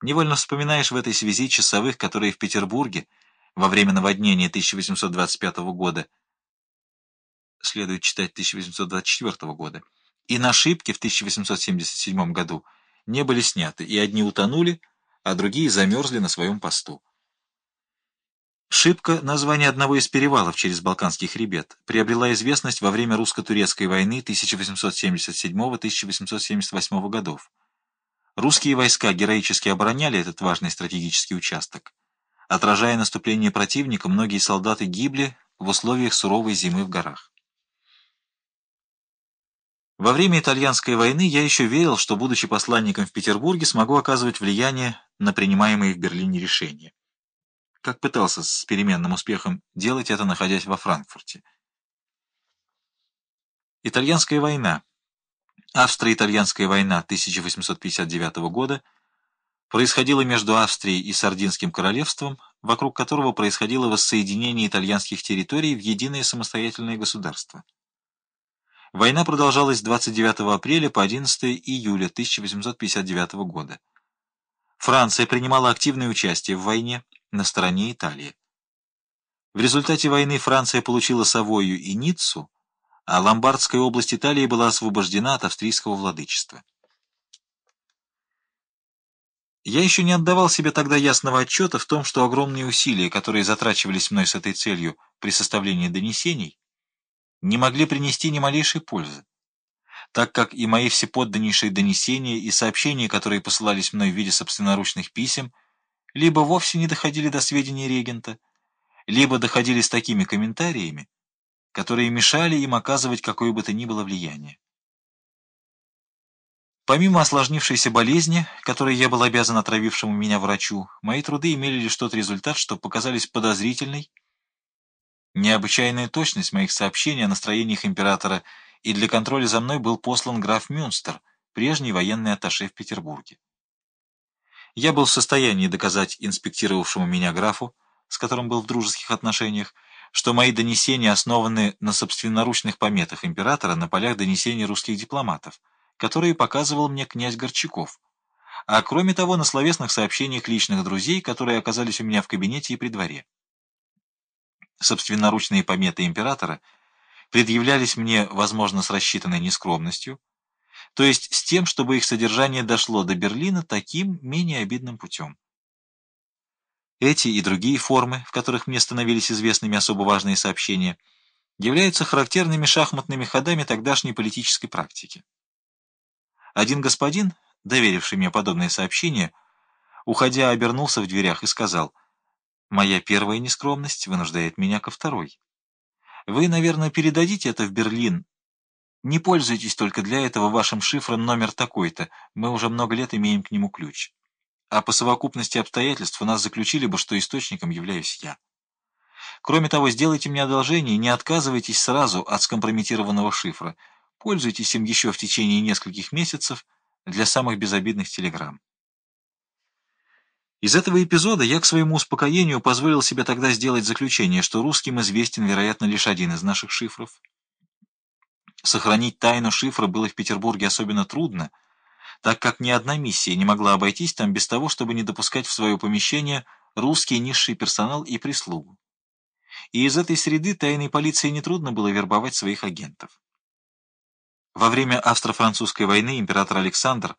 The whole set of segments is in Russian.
Невольно вспоминаешь в этой связи часовых, которые в Петербурге во время наводнения 1825 года, следует читать 1824 года, и на ошибке в 1877 году не были сняты, и одни утонули, а другие замерзли на своем посту. Шибко, название одного из перевалов через Балканский хребет, приобрела известность во время русско-турецкой войны 1877-1878 годов. Русские войска героически обороняли этот важный стратегический участок. Отражая наступление противника, многие солдаты гибли в условиях суровой зимы в горах. Во время итальянской войны я еще верил, что, будучи посланником в Петербурге, смогу оказывать влияние на принимаемые в Берлине решения. Как пытался с переменным успехом делать это, находясь во Франкфурте. Итальянская война Австро-итальянская война 1859 года происходила между Австрией и Сардинским королевством, вокруг которого происходило воссоединение итальянских территорий в единое самостоятельное государство. Война продолжалась с 29 апреля по 11 июля 1859 года. Франция принимала активное участие в войне на стороне Италии. В результате войны Франция получила Савойю и Ниццу, а Ломбардская область Италии была освобождена от австрийского владычества. Я еще не отдавал себе тогда ясного отчета в том, что огромные усилия, которые затрачивались мной с этой целью при составлении донесений, не могли принести ни малейшей пользы, так как и мои всеподданнейшие донесения и сообщения, которые посылались мной в виде собственноручных писем, либо вовсе не доходили до сведений регента, либо доходили с такими комментариями, которые мешали им оказывать какое бы то ни было влияние. Помимо осложнившейся болезни, которой я был обязан отравившему меня врачу, мои труды имели лишь тот результат, что показались подозрительной, необычайная точность моих сообщений о настроениях императора, и для контроля за мной был послан граф Мюнстер, прежний военный атташе в Петербурге. Я был в состоянии доказать инспектировавшему меня графу, с которым был в дружеских отношениях, что мои донесения основаны на собственноручных пометах императора на полях донесений русских дипломатов, которые показывал мне князь Горчаков, а кроме того на словесных сообщениях личных друзей, которые оказались у меня в кабинете и при дворе. Собственноручные пометы императора предъявлялись мне, возможно, с рассчитанной нескромностью, то есть с тем, чтобы их содержание дошло до Берлина таким менее обидным путем. Эти и другие формы, в которых мне становились известными особо важные сообщения, являются характерными шахматными ходами тогдашней политической практики. Один господин, доверивший мне подобное сообщение, уходя, обернулся в дверях и сказал, «Моя первая нескромность вынуждает меня ко второй. Вы, наверное, передадите это в Берлин. Не пользуйтесь только для этого вашим шифром номер такой-то, мы уже много лет имеем к нему ключ» а по совокупности обстоятельств у нас заключили бы, что источником являюсь я. Кроме того, сделайте мне одолжение и не отказывайтесь сразу от скомпрометированного шифра. Пользуйтесь им еще в течение нескольких месяцев для самых безобидных телеграмм. Из этого эпизода я к своему успокоению позволил себе тогда сделать заключение, что русским известен, вероятно, лишь один из наших шифров. Сохранить тайну шифра было в Петербурге особенно трудно — так как ни одна миссия не могла обойтись там без того, чтобы не допускать в свое помещение русский низший персонал и прислугу. И из этой среды тайной полиции нетрудно было вербовать своих агентов. Во время австро-французской войны император Александр,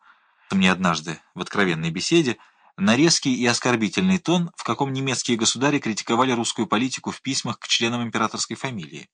мне однажды в откровенной беседе, на резкий и оскорбительный тон, в каком немецкие государи критиковали русскую политику в письмах к членам императорской фамилии.